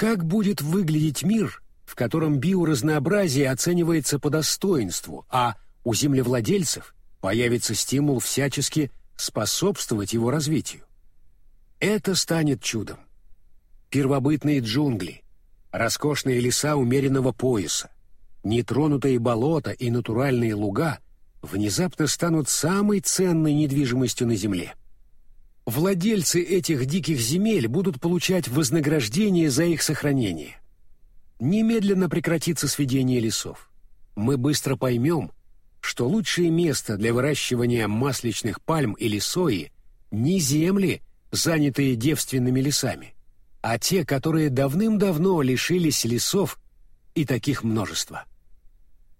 Как будет выглядеть мир, в котором биоразнообразие оценивается по достоинству, а у землевладельцев появится стимул всячески способствовать его развитию? Это станет чудом. Первобытные джунгли, роскошные леса умеренного пояса, нетронутые болота и натуральные луга внезапно станут самой ценной недвижимостью на Земле. Владельцы этих диких земель будут получать вознаграждение за их сохранение. Немедленно прекратится сведение лесов. Мы быстро поймем, что лучшее место для выращивания масличных пальм или сои не земли, занятые девственными лесами, а те, которые давным-давно лишились лесов, и таких множество.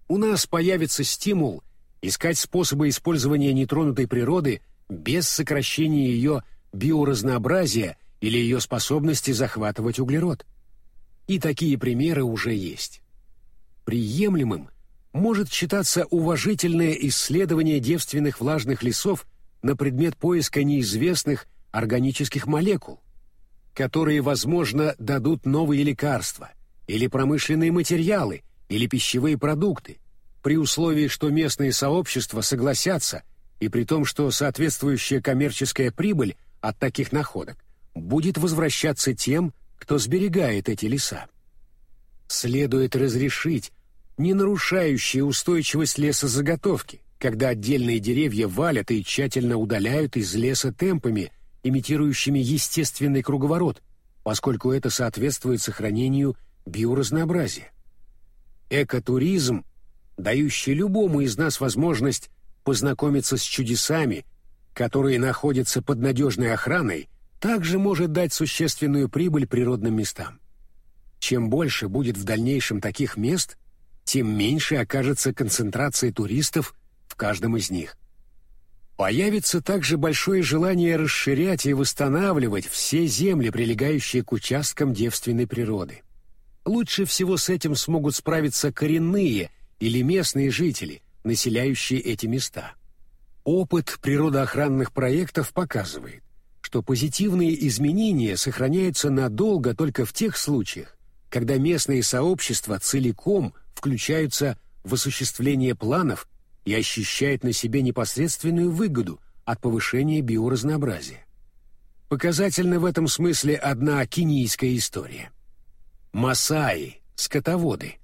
У нас появится стимул искать способы использования нетронутой природы без сокращения ее биоразнообразия или ее способности захватывать углерод. И такие примеры уже есть. Приемлемым может считаться уважительное исследование девственных влажных лесов на предмет поиска неизвестных органических молекул, которые, возможно, дадут новые лекарства или промышленные материалы или пищевые продукты, при условии, что местные сообщества согласятся, и при том, что соответствующая коммерческая прибыль от таких находок будет возвращаться тем, кто сберегает эти леса. Следует разрешить не нарушающие устойчивость лесозаготовки, когда отдельные деревья валят и тщательно удаляют из леса темпами, имитирующими естественный круговорот, поскольку это соответствует сохранению биоразнообразия. Экотуризм, дающий любому из нас возможность познакомиться с чудесами, которые находятся под надежной охраной, также может дать существенную прибыль природным местам. Чем больше будет в дальнейшем таких мест, тем меньше окажется концентрация туристов в каждом из них. Появится также большое желание расширять и восстанавливать все земли, прилегающие к участкам девственной природы. Лучше всего с этим смогут справиться коренные или местные жители, населяющие эти места. Опыт природоохранных проектов показывает, что позитивные изменения сохраняются надолго только в тех случаях, когда местные сообщества целиком включаются в осуществление планов и ощущает на себе непосредственную выгоду от повышения биоразнообразия. Показательна в этом смысле одна кенийская история. Масаи, скотоводы.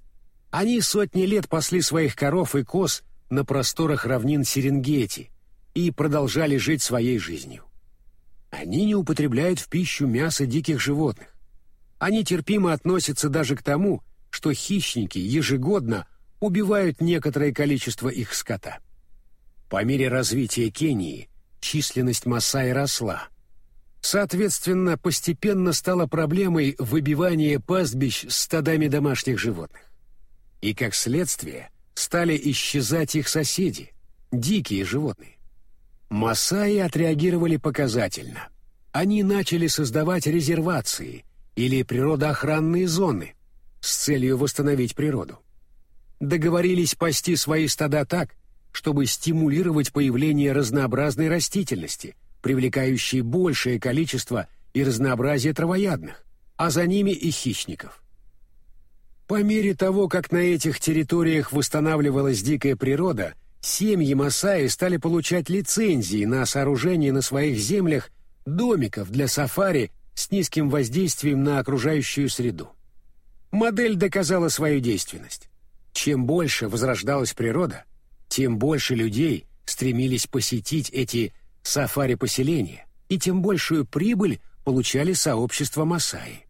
Они сотни лет пасли своих коров и коз на просторах равнин Серенгети и продолжали жить своей жизнью. Они не употребляют в пищу мясо диких животных. Они терпимо относятся даже к тому, что хищники ежегодно убивают некоторое количество их скота. По мере развития Кении численность Масаи росла. Соответственно, постепенно стала проблемой выбивания пастбищ стадами домашних животных. И как следствие стали исчезать их соседи, дикие животные. Масаи отреагировали показательно. Они начали создавать резервации или природоохранные зоны с целью восстановить природу договорились пасти свои стада так, чтобы стимулировать появление разнообразной растительности, привлекающей большее количество и разнообразие травоядных, а за ними и хищников. По мере того, как на этих территориях восстанавливалась дикая природа, семьи Масаи стали получать лицензии на сооружение на своих землях домиков для сафари с низким воздействием на окружающую среду. Модель доказала свою действенность. Чем больше возрождалась природа, тем больше людей стремились посетить эти сафари-поселения, и тем большую прибыль получали сообщества Масаи.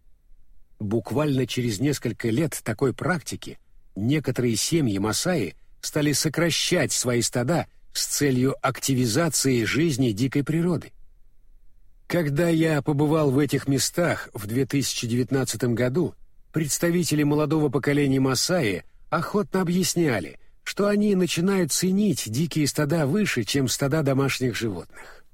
Буквально через несколько лет такой практики некоторые семьи Масаи стали сокращать свои стада с целью активизации жизни дикой природы. Когда я побывал в этих местах в 2019 году, представители молодого поколения Масаи – охотно объясняли, что они начинают ценить дикие стада выше, чем стада домашних животных.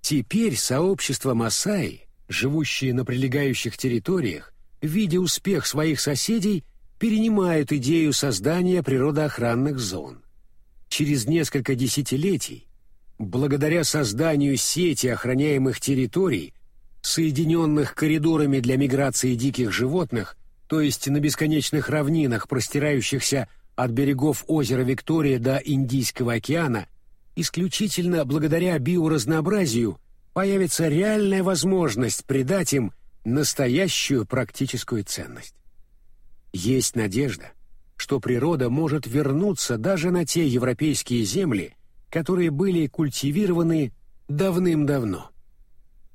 Теперь сообщество Масаи, живущие на прилегающих территориях, видя успех своих соседей, перенимают идею создания природоохранных зон. Через несколько десятилетий, благодаря созданию сети охраняемых территорий, соединенных коридорами для миграции диких животных, то есть на бесконечных равнинах, простирающихся от берегов озера Виктория до Индийского океана, исключительно благодаря биоразнообразию появится реальная возможность придать им настоящую практическую ценность. Есть надежда, что природа может вернуться даже на те европейские земли, которые были культивированы давным-давно.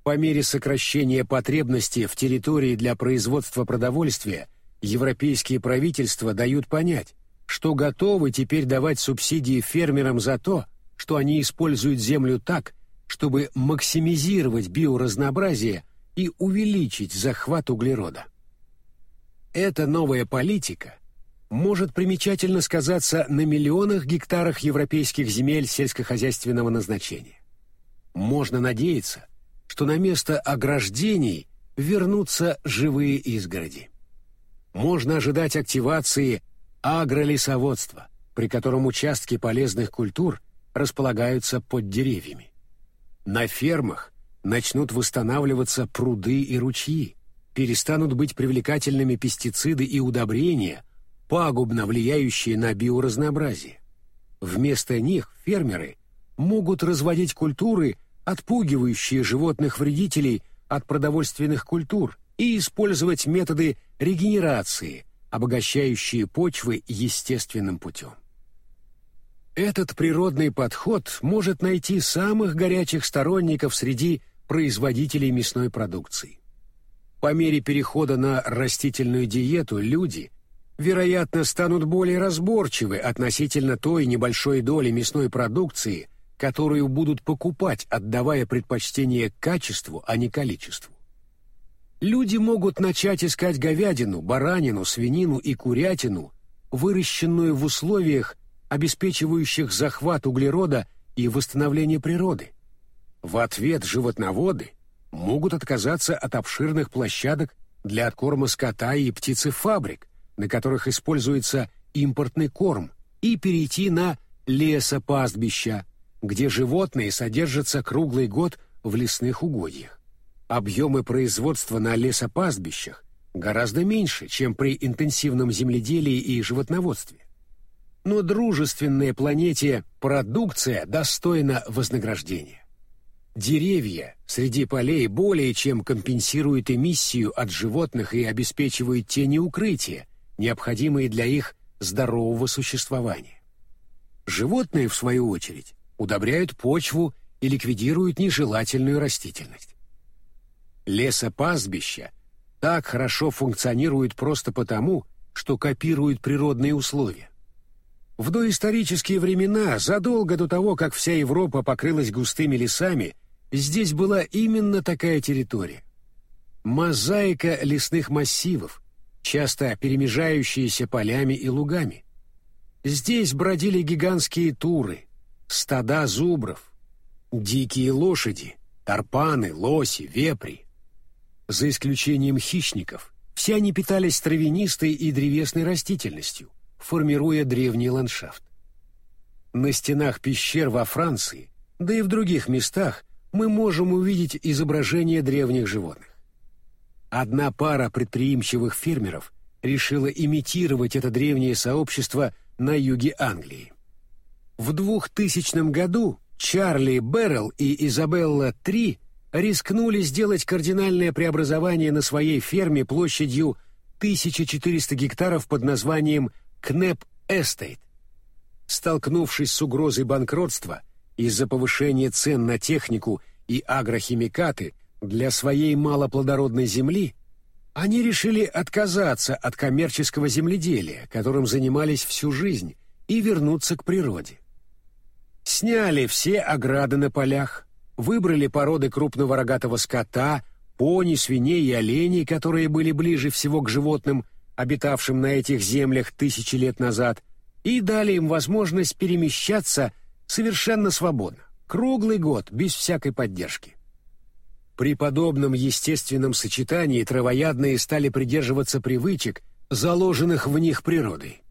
По мере сокращения потребности в территории для производства продовольствия европейские правительства дают понять, что готовы теперь давать субсидии фермерам за то, что они используют землю так, чтобы максимизировать биоразнообразие и увеличить захват углерода. Эта новая политика может примечательно сказаться на миллионах гектарах европейских земель сельскохозяйственного назначения. Можно надеяться, что на место ограждений вернутся живые изгороди. Можно ожидать активации агролесоводства, при котором участки полезных культур располагаются под деревьями. На фермах начнут восстанавливаться пруды и ручьи, перестанут быть привлекательными пестициды и удобрения, пагубно влияющие на биоразнообразие. Вместо них фермеры могут разводить культуры, отпугивающие животных-вредителей от продовольственных культур, и использовать методы регенерации, обогащающие почвы естественным путем. Этот природный подход может найти самых горячих сторонников среди производителей мясной продукции. По мере перехода на растительную диету люди, вероятно, станут более разборчивы относительно той небольшой доли мясной продукции, которую будут покупать, отдавая предпочтение качеству, а не количеству. Люди могут начать искать говядину, баранину, свинину и курятину, выращенную в условиях, обеспечивающих захват углерода и восстановление природы. В ответ животноводы могут отказаться от обширных площадок для откорма скота и птицефабрик, на которых используется импортный корм, и перейти на лесопастбища, где животные содержатся круглый год в лесных угодьях. Объемы производства на лесопастбищах гораздо меньше, чем при интенсивном земледелии и животноводстве но дружественная планете продукция достойна вознаграждения. Деревья среди полей более чем компенсируют эмиссию от животных и обеспечивают тени укрытия, необходимые для их здорового существования. Животные, в свою очередь, удобряют почву и ликвидируют нежелательную растительность. Лесопастбища так хорошо функционируют просто потому, что копируют природные условия. В доисторические времена, задолго до того, как вся Европа покрылась густыми лесами, здесь была именно такая территория. Мозаика лесных массивов, часто перемежающиеся полями и лугами. Здесь бродили гигантские туры, стада зубров, дикие лошади, тарпаны, лоси, вепри. За исключением хищников, все они питались травянистой и древесной растительностью – формируя древний ландшафт. На стенах пещер во Франции, да и в других местах, мы можем увидеть изображения древних животных. Одна пара предприимчивых фермеров решила имитировать это древнее сообщество на юге Англии. В 2000 году Чарли Беррелл и Изабелла Три рискнули сделать кардинальное преобразование на своей ферме площадью 1400 гектаров под названием Кнеп Эстейт. Столкнувшись с угрозой банкротства из-за повышения цен на технику и агрохимикаты для своей малоплодородной земли, они решили отказаться от коммерческого земледелия, которым занимались всю жизнь, и вернуться к природе. Сняли все ограды на полях, выбрали породы крупного рогатого скота, пони, свиней и оленей, которые были ближе всего к животным, обитавшим на этих землях тысячи лет назад, и дали им возможность перемещаться совершенно свободно, круглый год, без всякой поддержки. При подобном естественном сочетании травоядные стали придерживаться привычек, заложенных в них природой.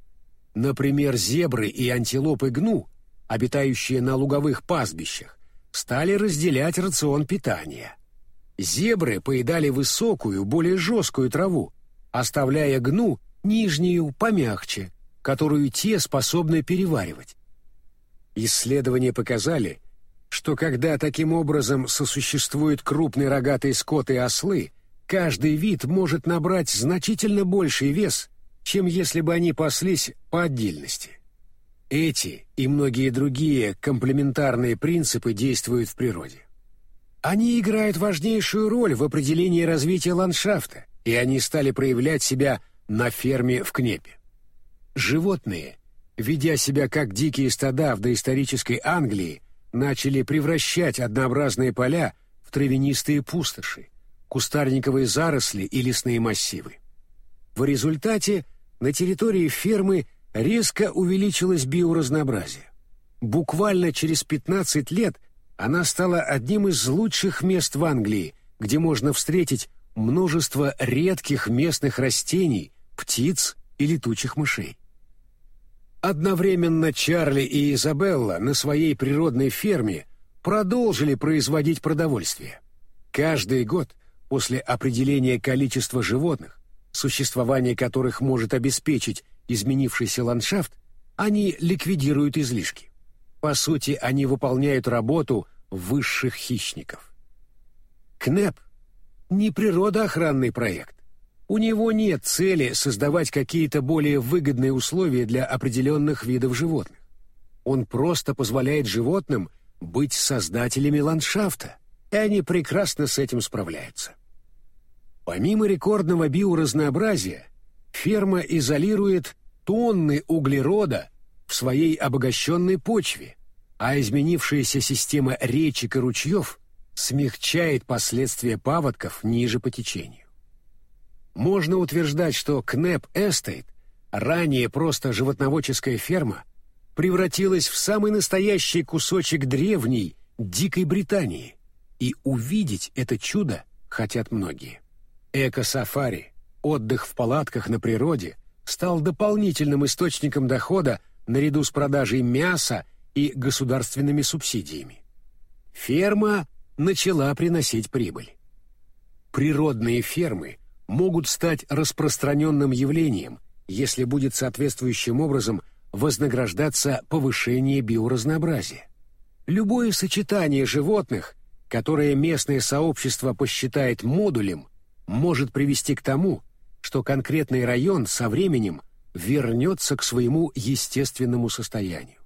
Например, зебры и антилопы гну, обитающие на луговых пастбищах, стали разделять рацион питания. Зебры поедали высокую, более жесткую траву, оставляя гну нижнюю, помягче, которую те способны переваривать. Исследования показали, что когда таким образом сосуществуют крупный рогатый скот и ослы, каждый вид может набрать значительно больший вес, чем если бы они паслись по отдельности. Эти и многие другие комплементарные принципы действуют в природе. Они играют важнейшую роль в определении развития ландшафта, и они стали проявлять себя на ферме в Кнепе. Животные, ведя себя как дикие стада в доисторической Англии, начали превращать однообразные поля в травянистые пустоши, кустарниковые заросли и лесные массивы. В результате на территории фермы резко увеличилось биоразнообразие. Буквально через 15 лет она стала одним из лучших мест в Англии, где можно встретить множество редких местных растений, птиц и летучих мышей. Одновременно Чарли и Изабелла на своей природной ферме продолжили производить продовольствие. Каждый год после определения количества животных, существование которых может обеспечить изменившийся ландшафт, они ликвидируют излишки. По сути, они выполняют работу высших хищников. КНЭП — не природоохранный проект. У него нет цели создавать какие-то более выгодные условия для определенных видов животных. Он просто позволяет животным быть создателями ландшафта, и они прекрасно с этим справляются. Помимо рекордного биоразнообразия, ферма изолирует тонны углерода в своей обогащенной почве, а изменившаяся система речек и ручьев смягчает последствия паводков ниже по течению. Можно утверждать, что Кнеп Эстейт, ранее просто животноводческая ферма, превратилась в самый настоящий кусочек древней, дикой Британии, и увидеть это чудо хотят многие. Эко-сафари, отдых в палатках на природе, стал дополнительным источником дохода наряду с продажей мяса и государственными субсидиями. Ферма начала приносить прибыль. Природные фермы могут стать распространенным явлением, если будет соответствующим образом вознаграждаться повышение биоразнообразия. Любое сочетание животных, которое местное сообщество посчитает модулем, может привести к тому, что конкретный район со временем вернется к своему естественному состоянию.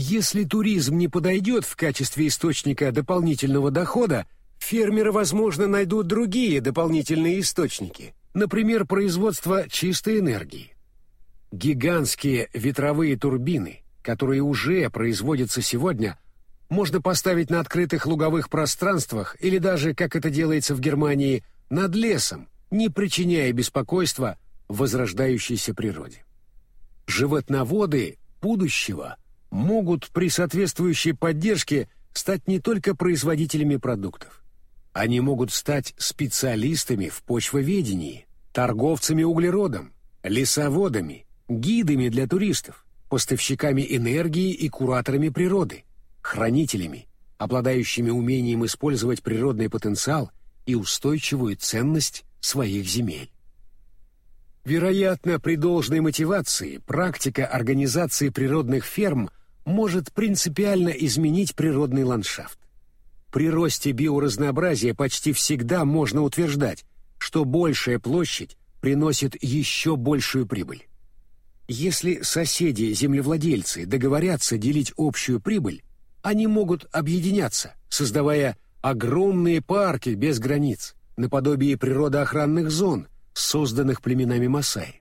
Если туризм не подойдет в качестве источника дополнительного дохода, фермеры, возможно, найдут другие дополнительные источники, например, производство чистой энергии. Гигантские ветровые турбины, которые уже производятся сегодня, можно поставить на открытых луговых пространствах или даже, как это делается в Германии, над лесом, не причиняя беспокойства возрождающейся природе. Животноводы будущего могут при соответствующей поддержке стать не только производителями продуктов. Они могут стать специалистами в почвоведении, торговцами углеродом, лесоводами, гидами для туристов, поставщиками энергии и кураторами природы, хранителями, обладающими умением использовать природный потенциал и устойчивую ценность своих земель. Вероятно, при должной мотивации практика организации природных ферм может принципиально изменить природный ландшафт. При росте биоразнообразия почти всегда можно утверждать, что большая площадь приносит еще большую прибыль. Если соседи-землевладельцы договорятся делить общую прибыль, они могут объединяться, создавая огромные парки без границ, наподобие природоохранных зон, созданных племенами Масаи.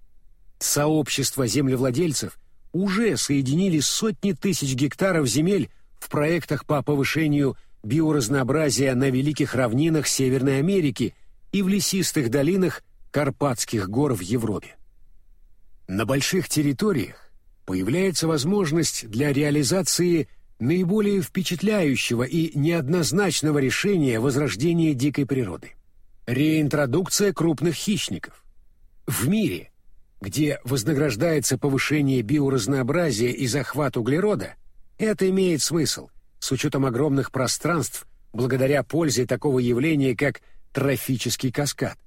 Сообщества землевладельцев уже соединили сотни тысяч гектаров земель в проектах по повышению биоразнообразия на великих равнинах Северной Америки и в лесистых долинах Карпатских гор в Европе. На больших территориях появляется возможность для реализации наиболее впечатляющего и неоднозначного решения возрождения дикой природы. Реинтродукция крупных хищников. В мире, где вознаграждается повышение биоразнообразия и захват углерода, это имеет смысл – с учетом огромных пространств, благодаря пользе такого явления, как трофический каскад.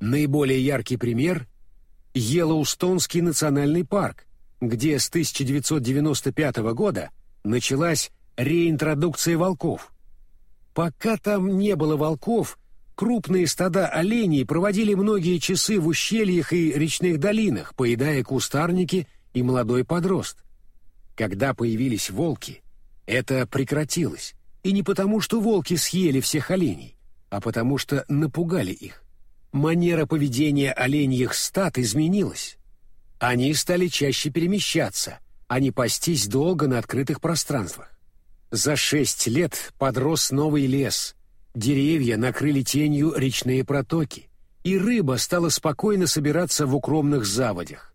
Наиболее яркий пример — Йеллоустонский национальный парк, где с 1995 года началась реинтродукция волков. Пока там не было волков, крупные стада оленей проводили многие часы в ущельях и речных долинах, поедая кустарники и молодой подрост. Когда появились волки, это прекратилось, и не потому, что волки съели всех оленей, а потому что напугали их. Манера поведения оленьих стад изменилась. Они стали чаще перемещаться, а не пастись долго на открытых пространствах. За шесть лет подрос новый лес, деревья накрыли тенью речные протоки, и рыба стала спокойно собираться в укромных заводях.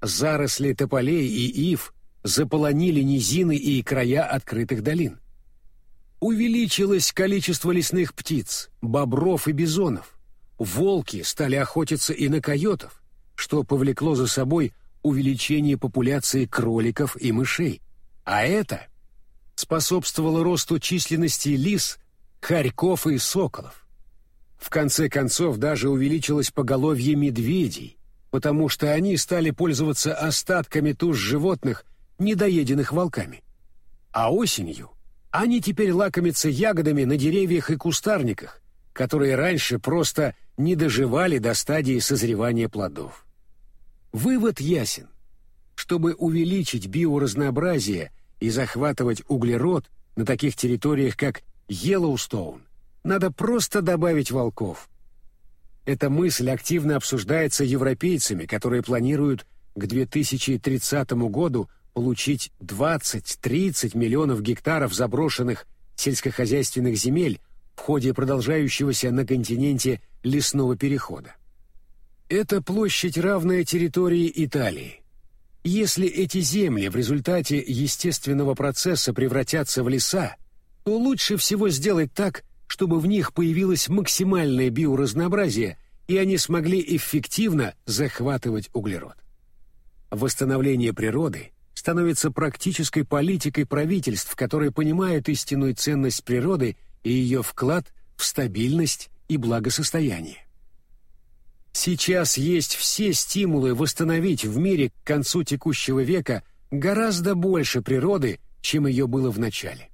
Заросли тополей и ив заполонили низины и края открытых долин. Увеличилось количество лесных птиц, бобров и бизонов. Волки стали охотиться и на койотов, что повлекло за собой увеличение популяции кроликов и мышей. А это способствовало росту численности лис, хорьков и соколов. В конце концов даже увеличилось поголовье медведей, потому что они стали пользоваться остатками туш животных, недоеденных волками. А осенью они теперь лакомятся ягодами на деревьях и кустарниках, которые раньше просто не доживали до стадии созревания плодов. Вывод ясен. Чтобы увеличить биоразнообразие и захватывать углерод на таких территориях, как Йеллоустоун, надо просто добавить волков. Эта мысль активно обсуждается европейцами, которые планируют к 2030 году получить 20-30 миллионов гектаров заброшенных сельскохозяйственных земель в ходе продолжающегося на континенте лесного перехода. Это площадь, равная территории Италии. Если эти земли в результате естественного процесса превратятся в леса, то лучше всего сделать так, чтобы в них появилось максимальное биоразнообразие и они смогли эффективно захватывать углерод. Восстановление природы становится практической политикой правительств, которые понимают истинную ценность природы и ее вклад в стабильность и благосостояние. Сейчас есть все стимулы восстановить в мире к концу текущего века гораздо больше природы, чем ее было в начале.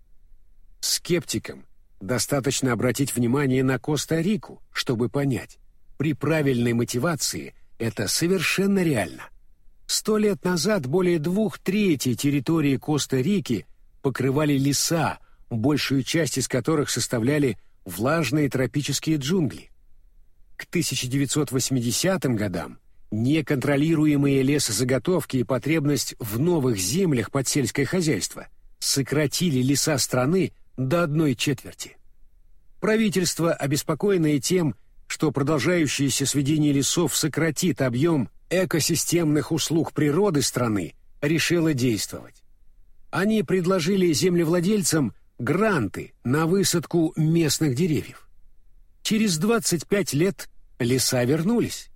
Скептикам достаточно обратить внимание на Коста-Рику, чтобы понять, при правильной мотивации это совершенно реально. Сто лет назад более двух третей территории Коста-Рики покрывали леса, большую часть из которых составляли влажные тропические джунгли. К 1980 годам неконтролируемые лесозаготовки и потребность в новых землях под сельское хозяйство сократили леса страны до одной четверти. Правительство, обеспокоенное тем, что продолжающееся сведение лесов сократит объем экосистемных услуг природы страны, решило действовать. Они предложили землевладельцам гранты на высадку местных деревьев. Через 25 лет леса вернулись.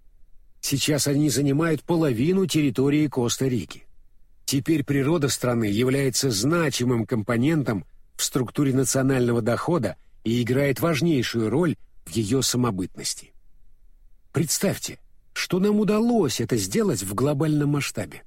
Сейчас они занимают половину территории Коста-Рики. Теперь природа страны является значимым компонентом в структуре национального дохода и играет важнейшую роль в ее самобытности. Представьте, что нам удалось это сделать в глобальном масштабе.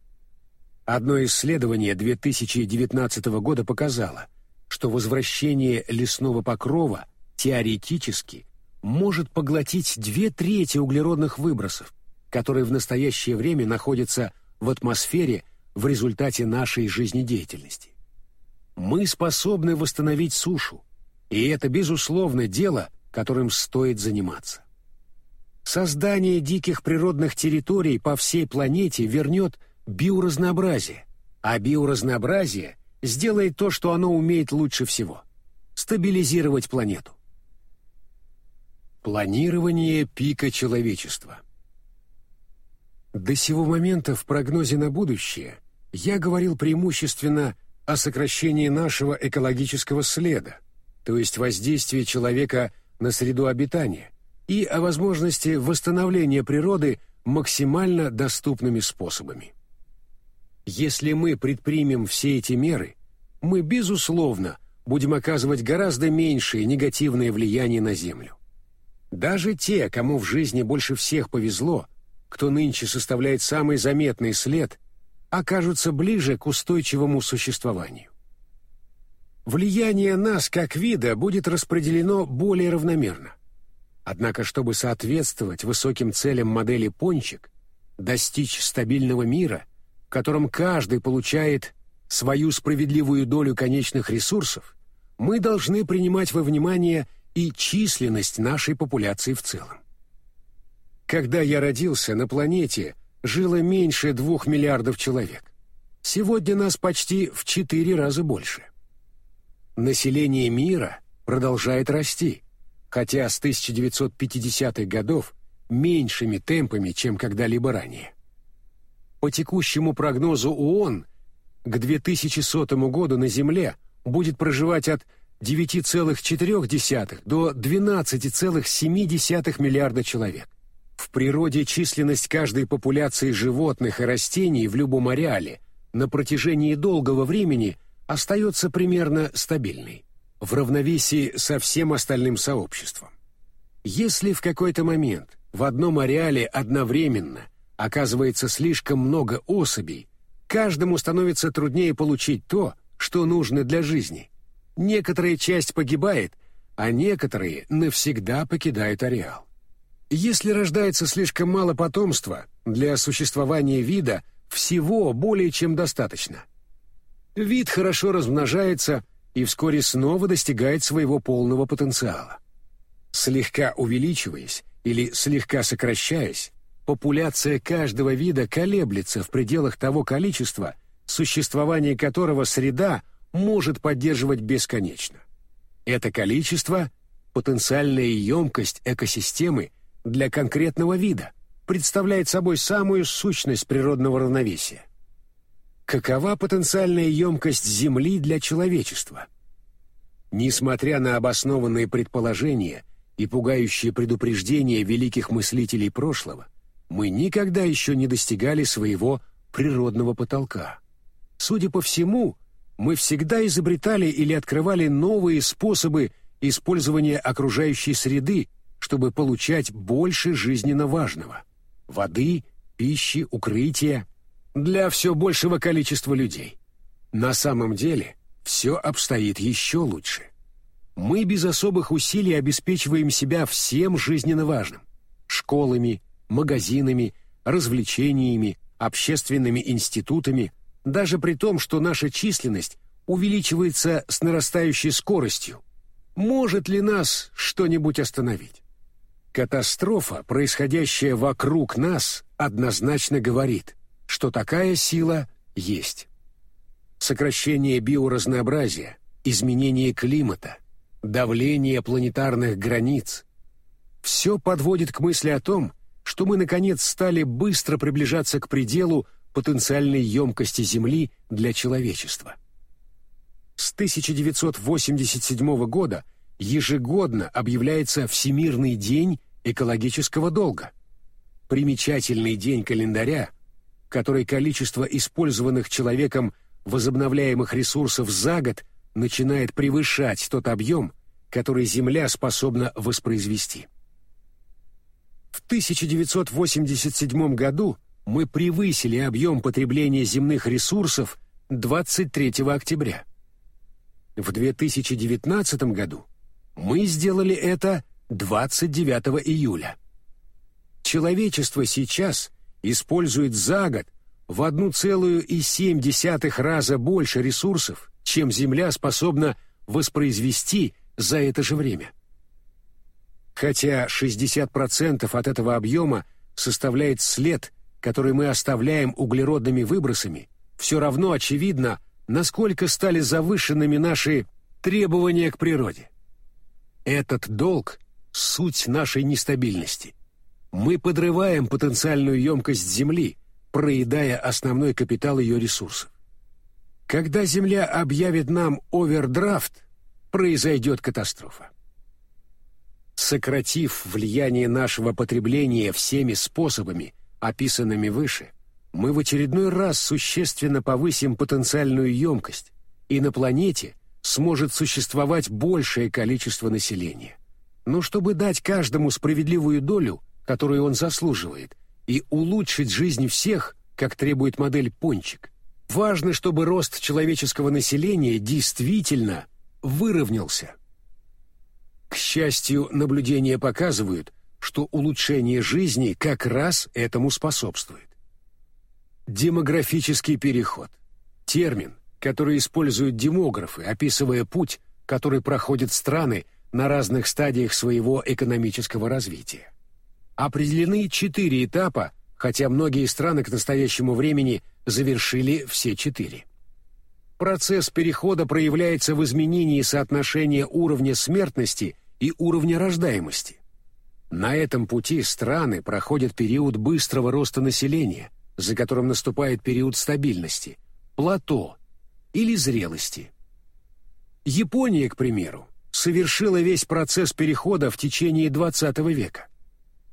Одно исследование 2019 года показало, что возвращение лесного покрова теоретически может поглотить две трети углеродных выбросов, которые в настоящее время находятся в атмосфере в результате нашей жизнедеятельности. Мы способны восстановить сушу, и это, безусловно, дело, которым стоит заниматься. Создание диких природных территорий по всей планете вернет биоразнообразие, а биоразнообразие сделает то, что оно умеет лучше всего – стабилизировать планету. Планирование пика человечества До сего момента в прогнозе на будущее я говорил преимущественно о сокращении нашего экологического следа, то есть воздействии человека на среду обитания, и о возможности восстановления природы максимально доступными способами. Если мы предпримем все эти меры, мы, безусловно, будем оказывать гораздо меньшее негативное влияние на Землю. Даже те, кому в жизни больше всех повезло, кто нынче составляет самый заметный след, окажутся ближе к устойчивому существованию. Влияние нас как вида будет распределено более равномерно. Однако, чтобы соответствовать высоким целям модели «Пончик», достичь стабильного мира, в котором каждый получает свою справедливую долю конечных ресурсов, мы должны принимать во внимание и численность нашей популяции в целом. Когда я родился, на планете жило меньше двух миллиардов человек. Сегодня нас почти в четыре раза больше. Население мира продолжает расти, хотя с 1950-х годов меньшими темпами, чем когда-либо ранее. По текущему прогнозу ООН, к 2100 году на Земле будет проживать от 9,4 до 12,7 миллиарда человек. В природе численность каждой популяции животных и растений в любом ареале на протяжении долгого времени остается примерно стабильной, в равновесии со всем остальным сообществом. Если в какой-то момент в одном ареале одновременно оказывается слишком много особей, каждому становится труднее получить то, что нужно для жизни. Некоторая часть погибает, а некоторые навсегда покидают ареал. Если рождается слишком мало потомства, для существования вида всего более чем достаточно. Вид хорошо размножается и вскоре снова достигает своего полного потенциала. Слегка увеличиваясь, или слегка сокращаясь, популяция каждого вида колеблется в пределах того количества, существование которого среда может поддерживать бесконечно. Это количество – потенциальная емкость экосистемы для конкретного вида, представляет собой самую сущность природного равновесия. Какова потенциальная емкость Земли для человечества? Несмотря на обоснованные предположения – и пугающие предупреждения великих мыслителей прошлого, мы никогда еще не достигали своего природного потолка. Судя по всему, мы всегда изобретали или открывали новые способы использования окружающей среды, чтобы получать больше жизненно важного – воды, пищи, укрытия – для все большего количества людей. На самом деле все обстоит еще лучше мы без особых усилий обеспечиваем себя всем жизненно важным – школами, магазинами, развлечениями, общественными институтами, даже при том, что наша численность увеличивается с нарастающей скоростью. Может ли нас что-нибудь остановить? Катастрофа, происходящая вокруг нас, однозначно говорит, что такая сила есть. Сокращение биоразнообразия, изменение климата, давление планетарных границ. Все подводит к мысли о том, что мы, наконец, стали быстро приближаться к пределу потенциальной емкости Земли для человечества. С 1987 года ежегодно объявляется Всемирный день экологического долга. Примечательный день календаря, который количество использованных человеком возобновляемых ресурсов за год начинает превышать тот объем, который Земля способна воспроизвести. В 1987 году мы превысили объем потребления земных ресурсов 23 октября. В 2019 году мы сделали это 29 июля. Человечество сейчас использует за год в 1,7 раза больше ресурсов, чем Земля способна воспроизвести за это же время. Хотя 60% от этого объема составляет след, который мы оставляем углеродными выбросами, все равно очевидно, насколько стали завышенными наши требования к природе. Этот долг — суть нашей нестабильности. Мы подрываем потенциальную емкость Земли, проедая основной капитал ее ресурсов. Когда Земля объявит нам овердрафт, произойдет катастрофа. Сократив влияние нашего потребления всеми способами, описанными выше, мы в очередной раз существенно повысим потенциальную емкость, и на планете сможет существовать большее количество населения. Но чтобы дать каждому справедливую долю, которую он заслуживает, и улучшить жизнь всех, как требует модель «Пончик», важно, чтобы рост человеческого населения действительно выровнялся. К счастью, наблюдения показывают, что улучшение жизни как раз этому способствует. Демографический переход. Термин, который используют демографы, описывая путь, который проходят страны на разных стадиях своего экономического развития. Определены четыре этапа, хотя многие страны к настоящему времени завершили все четыре. Процесс перехода проявляется в изменении соотношения уровня смертности и уровня рождаемости. На этом пути страны проходят период быстрого роста населения, за которым наступает период стабильности, плато или зрелости. Япония, к примеру, совершила весь процесс перехода в течение XX века.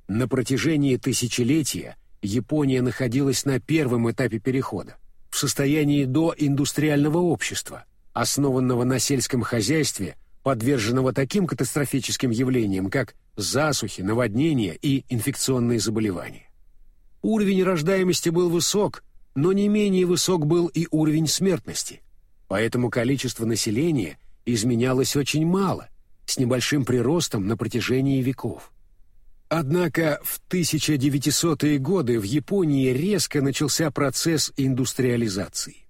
На протяжении тысячелетия Япония находилась на первом этапе перехода – в состоянии доиндустриального общества, основанного на сельском хозяйстве, подверженного таким катастрофическим явлениям, как засухи, наводнения и инфекционные заболевания. Уровень рождаемости был высок, но не менее высок был и уровень смертности, поэтому количество населения изменялось очень мало, с небольшим приростом на протяжении веков. Однако в 1900-е годы в Японии резко начался процесс индустриализации.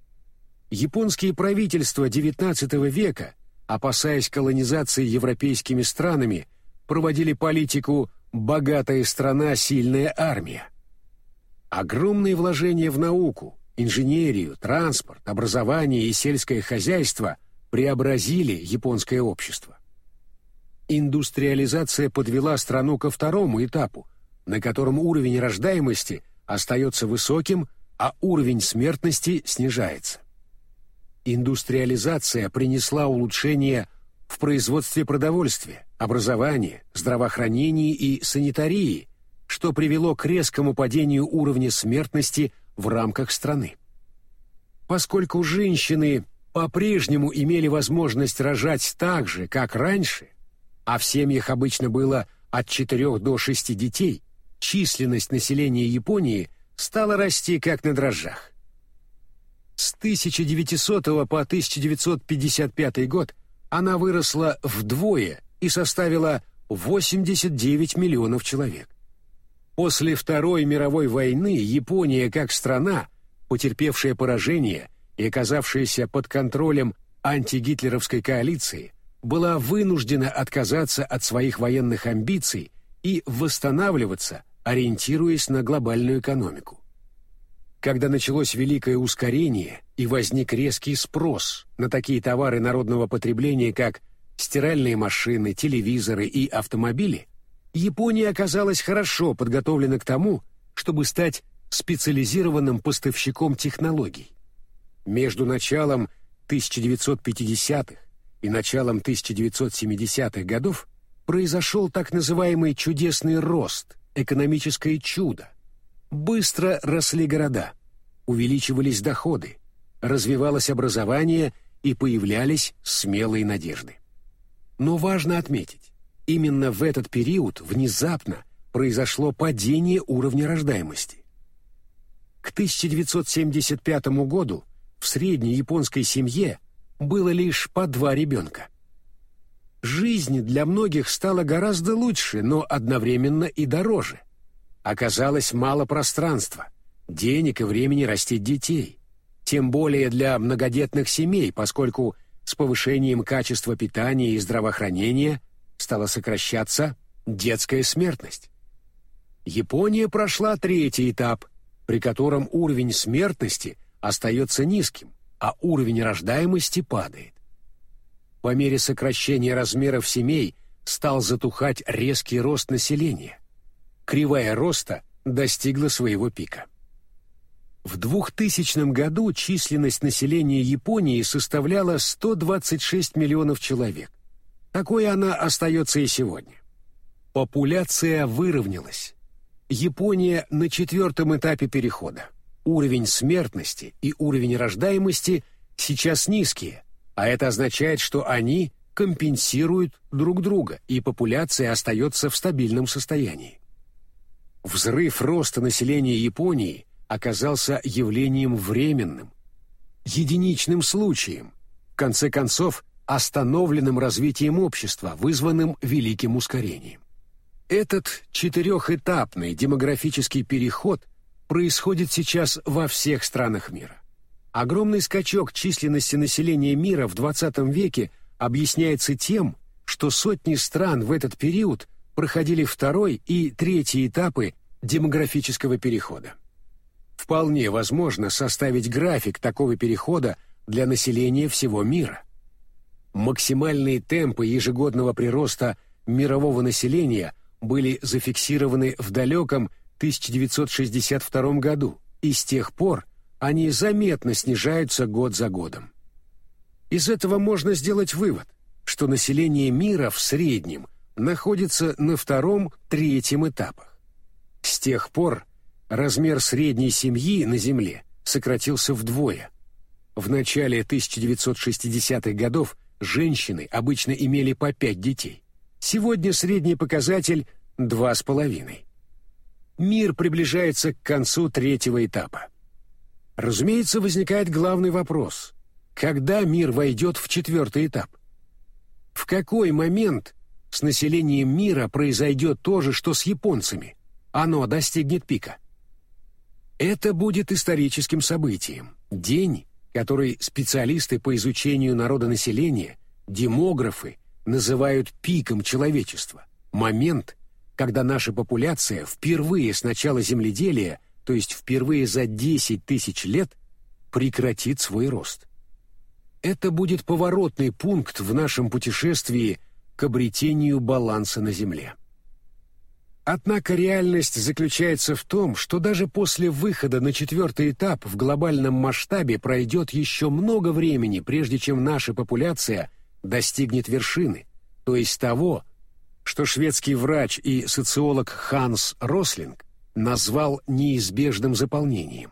Японские правительства XIX века, опасаясь колонизации европейскими странами, проводили политику «богатая страна, сильная армия». Огромные вложения в науку, инженерию, транспорт, образование и сельское хозяйство преобразили японское общество. Индустриализация подвела страну ко второму этапу, на котором уровень рождаемости остается высоким, а уровень смертности снижается. Индустриализация принесла улучшение в производстве продовольствия, образовании, здравоохранении и санитарии, что привело к резкому падению уровня смертности в рамках страны. Поскольку женщины по-прежнему имели возможность рожать так же, как раньше, а в семьях обычно было от 4 до 6 детей, численность населения Японии стала расти как на дрожжах. С 1900 по 1955 год она выросла вдвое и составила 89 миллионов человек. После Второй мировой войны Япония как страна, потерпевшая поражение и оказавшаяся под контролем антигитлеровской коалиции, была вынуждена отказаться от своих военных амбиций и восстанавливаться, ориентируясь на глобальную экономику. Когда началось великое ускорение и возник резкий спрос на такие товары народного потребления, как стиральные машины, телевизоры и автомобили, Япония оказалась хорошо подготовлена к тому, чтобы стать специализированным поставщиком технологий. Между началом 1950-х и началом 1970-х годов произошел так называемый чудесный рост, экономическое чудо. Быстро росли города, увеличивались доходы, развивалось образование и появлялись смелые надежды. Но важно отметить, именно в этот период внезапно произошло падение уровня рождаемости. К 1975 году в средней японской семье было лишь по два ребенка. Жизнь для многих стала гораздо лучше, но одновременно и дороже. Оказалось мало пространства, денег и времени растить детей. Тем более для многодетных семей, поскольку с повышением качества питания и здравоохранения стала сокращаться детская смертность. Япония прошла третий этап, при котором уровень смертности остается низким, а уровень рождаемости падает. По мере сокращения размеров семей стал затухать резкий рост населения. Кривая роста достигла своего пика. В 2000 году численность населения Японии составляла 126 миллионов человек. Такой она остается и сегодня. Популяция выровнялась. Япония на четвертом этапе перехода уровень смертности и уровень рождаемости сейчас низкие, а это означает, что они компенсируют друг друга, и популяция остается в стабильном состоянии. Взрыв роста населения Японии оказался явлением временным, единичным случаем, в конце концов остановленным развитием общества, вызванным великим ускорением. Этот четырехэтапный демографический переход происходит сейчас во всех странах мира. Огромный скачок численности населения мира в 20 веке объясняется тем, что сотни стран в этот период проходили второй и третий этапы демографического перехода. Вполне возможно составить график такого перехода для населения всего мира. Максимальные темпы ежегодного прироста мирового населения были зафиксированы в далеком 1962 году, и с тех пор они заметно снижаются год за годом. Из этого можно сделать вывод, что население мира в среднем находится на втором-третьем этапах. С тех пор размер средней семьи на Земле сократился вдвое. В начале 1960-х годов женщины обычно имели по пять детей. Сегодня средний показатель – два с половиной. Мир приближается к концу третьего этапа. Разумеется, возникает главный вопрос – когда мир войдет в четвертый этап? В какой момент с населением мира произойдет то же, что с японцами? Оно достигнет пика. Это будет историческим событием. День, который специалисты по изучению народонаселения, демографы, называют пиком человечества. Момент, когда наша популяция впервые с начала земледелия, то есть впервые за 10 тысяч лет, прекратит свой рост. Это будет поворотный пункт в нашем путешествии к обретению баланса на Земле. Однако реальность заключается в том, что даже после выхода на четвертый этап в глобальном масштабе пройдет еще много времени, прежде чем наша популяция достигнет вершины, то есть того, что шведский врач и социолог Ханс Рослинг назвал неизбежным заполнением.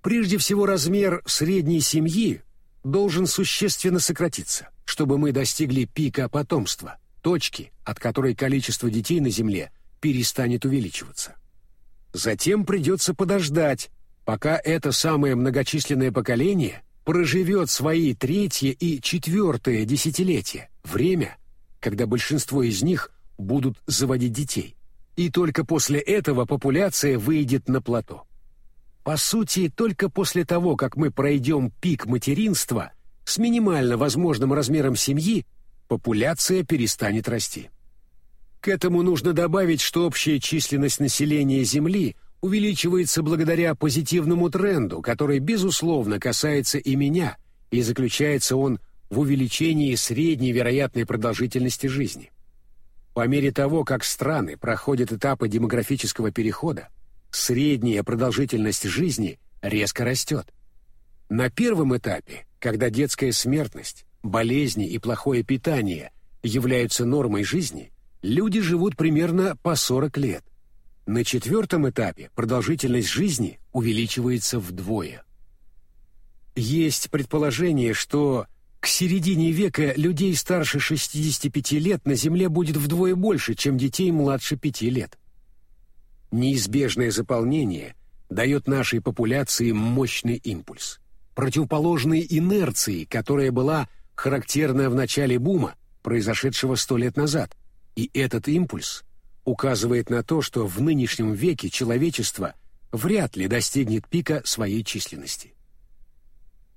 Прежде всего, размер средней семьи должен существенно сократиться, чтобы мы достигли пика потомства, точки, от которой количество детей на Земле – перестанет увеличиваться. Затем придется подождать, пока это самое многочисленное поколение проживет свои третье и четвертое десятилетия, время, когда большинство из них будут заводить детей. И только после этого популяция выйдет на плато. По сути, только после того, как мы пройдем пик материнства с минимально возможным размером семьи, популяция перестанет расти. К этому нужно добавить, что общая численность населения Земли увеличивается благодаря позитивному тренду, который, безусловно, касается и меня, и заключается он в увеличении средней вероятной продолжительности жизни. По мере того, как страны проходят этапы демографического перехода, средняя продолжительность жизни резко растет. На первом этапе, когда детская смертность, болезни и плохое питание являются нормой жизни, люди живут примерно по 40 лет. На четвертом этапе продолжительность жизни увеличивается вдвое. Есть предположение, что к середине века людей старше 65 лет на Земле будет вдвое больше, чем детей младше 5 лет. Неизбежное заполнение дает нашей популяции мощный импульс, противоположный инерции, которая была характерна в начале бума, произошедшего сто лет назад – и этот импульс указывает на то, что в нынешнем веке человечество вряд ли достигнет пика своей численности.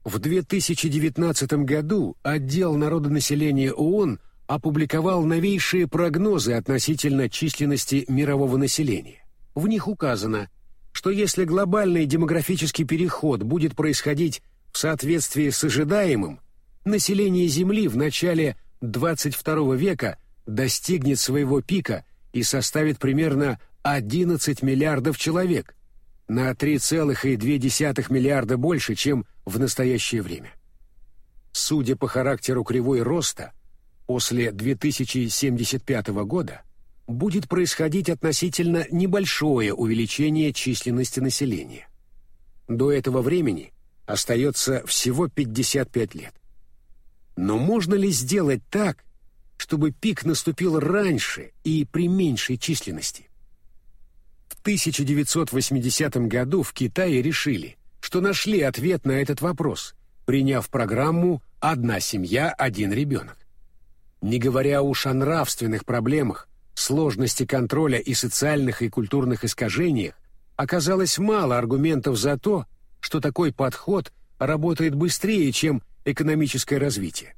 В 2019 году отдел народонаселения ООН опубликовал новейшие прогнозы относительно численности мирового населения. В них указано, что если глобальный демографический переход будет происходить в соответствии с ожидаемым, население Земли в начале 22 века – достигнет своего пика и составит примерно 11 миллиардов человек, на 3,2 миллиарда больше, чем в настоящее время. Судя по характеру кривой роста, после 2075 года будет происходить относительно небольшое увеличение численности населения. До этого времени остается всего 55 лет. Но можно ли сделать так, чтобы пик наступил раньше и при меньшей численности? В 1980 году в Китае решили, что нашли ответ на этот вопрос, приняв программу «Одна семья, один ребенок». Не говоря уж о нравственных проблемах, сложности контроля и социальных и культурных искажениях, оказалось мало аргументов за то, что такой подход работает быстрее, чем экономическое развитие.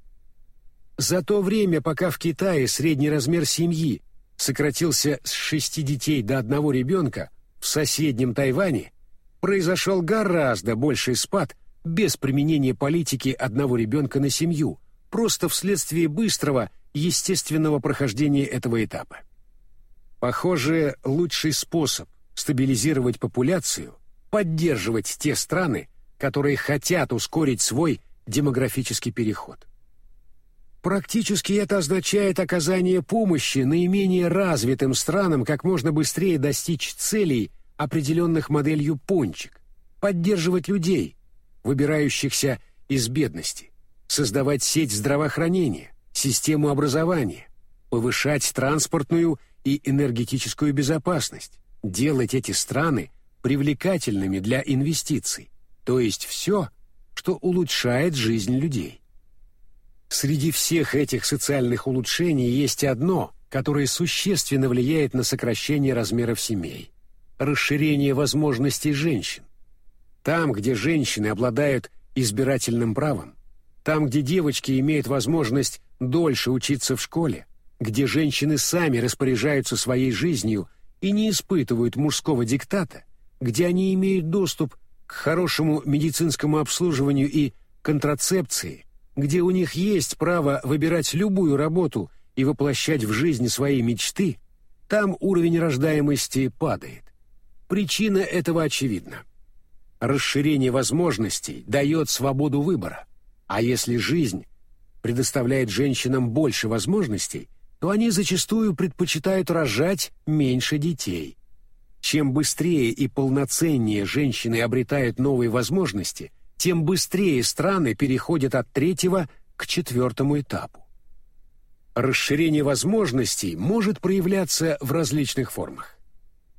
За то время, пока в Китае средний размер семьи сократился с шести детей до одного ребенка, в соседнем Тайване произошел гораздо больший спад без применения политики одного ребенка на семью, просто вследствие быстрого естественного прохождения этого этапа. Похоже, лучший способ стабилизировать популяцию – поддерживать те страны, которые хотят ускорить свой демографический переход. Практически это означает оказание помощи наименее развитым странам как можно быстрее достичь целей, определенных моделью пончик, поддерживать людей, выбирающихся из бедности, создавать сеть здравоохранения, систему образования, повышать транспортную и энергетическую безопасность, делать эти страны привлекательными для инвестиций, то есть все, что улучшает жизнь людей. Среди всех этих социальных улучшений есть одно, которое существенно влияет на сокращение размеров семей – расширение возможностей женщин. Там, где женщины обладают избирательным правом, там, где девочки имеют возможность дольше учиться в школе, где женщины сами распоряжаются своей жизнью и не испытывают мужского диктата, где они имеют доступ к хорошему медицинскому обслуживанию и контрацепции, где у них есть право выбирать любую работу и воплощать в жизнь свои мечты, там уровень рождаемости падает. Причина этого очевидна. Расширение возможностей дает свободу выбора, а если жизнь предоставляет женщинам больше возможностей, то они зачастую предпочитают рожать меньше детей. Чем быстрее и полноценнее женщины обретают новые возможности, тем быстрее страны переходят от третьего к четвертому этапу. Расширение возможностей может проявляться в различных формах.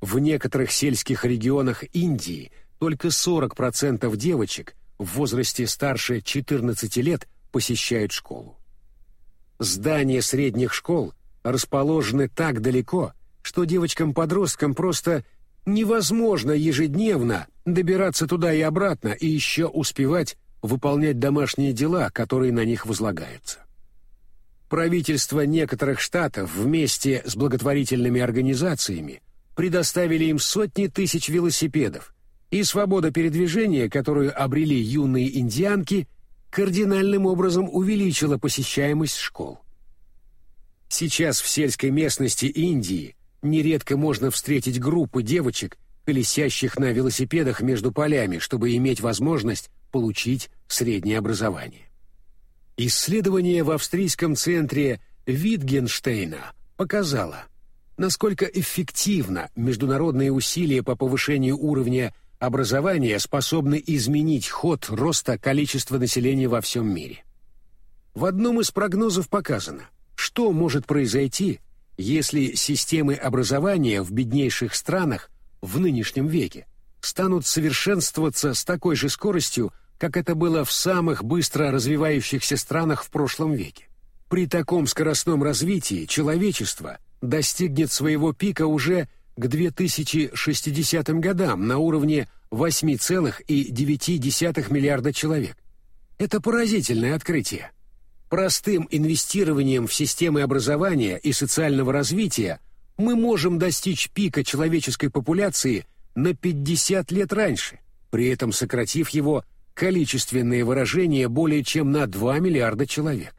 В некоторых сельских регионах Индии только 40% девочек в возрасте старше 14 лет посещают школу. Здания средних школ расположены так далеко, что девочкам-подросткам просто невозможно ежедневно добираться туда и обратно и еще успевать выполнять домашние дела, которые на них возлагаются. Правительства некоторых штатов вместе с благотворительными организациями предоставили им сотни тысяч велосипедов, и свобода передвижения, которую обрели юные индианки, кардинальным образом увеличила посещаемость школ. Сейчас в сельской местности Индии нередко можно встретить группы девочек, колесящих на велосипедах между полями, чтобы иметь возможность получить среднее образование. Исследование в австрийском центре Витгенштейна показало, насколько эффективно международные усилия по повышению уровня образования способны изменить ход роста количества населения во всем мире. В одном из прогнозов показано, что может произойти, если системы образования в беднейших странах в нынешнем веке станут совершенствоваться с такой же скоростью, как это было в самых быстро развивающихся странах в прошлом веке. При таком скоростном развитии человечество достигнет своего пика уже к 2060 годам на уровне 8,9 миллиарда человек. Это поразительное открытие. Простым инвестированием в системы образования и социального развития мы можем достичь пика человеческой популяции на 50 лет раньше, при этом сократив его количественное выражение более чем на 2 миллиарда человек.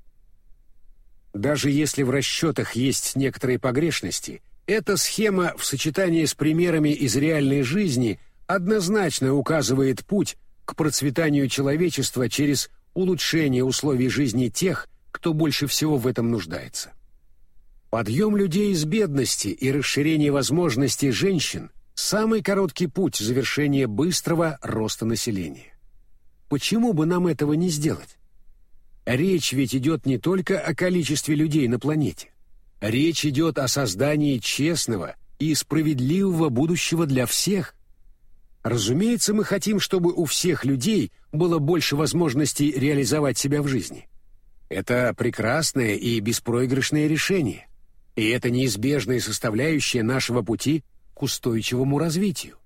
Даже если в расчетах есть некоторые погрешности – эта схема в сочетании с примерами из реальной жизни однозначно указывает путь к процветанию человечества через улучшение условий жизни тех, кто больше всего в этом нуждается. Подъем людей из бедности и расширение возможностей женщин – самый короткий путь завершения быстрого роста населения. Почему бы нам этого не сделать? Речь ведь идет не только о количестве людей на планете. Речь идет о создании честного и справедливого будущего для всех. Разумеется, мы хотим, чтобы у всех людей было больше возможностей реализовать себя в жизни. Это прекрасное и беспроигрышное решение, и это неизбежная составляющая нашего пути к устойчивому развитию.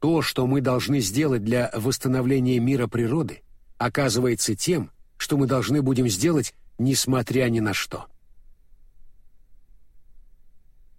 То, что мы должны сделать для восстановления мира природы, оказывается тем, что мы должны будем сделать, несмотря ни на что.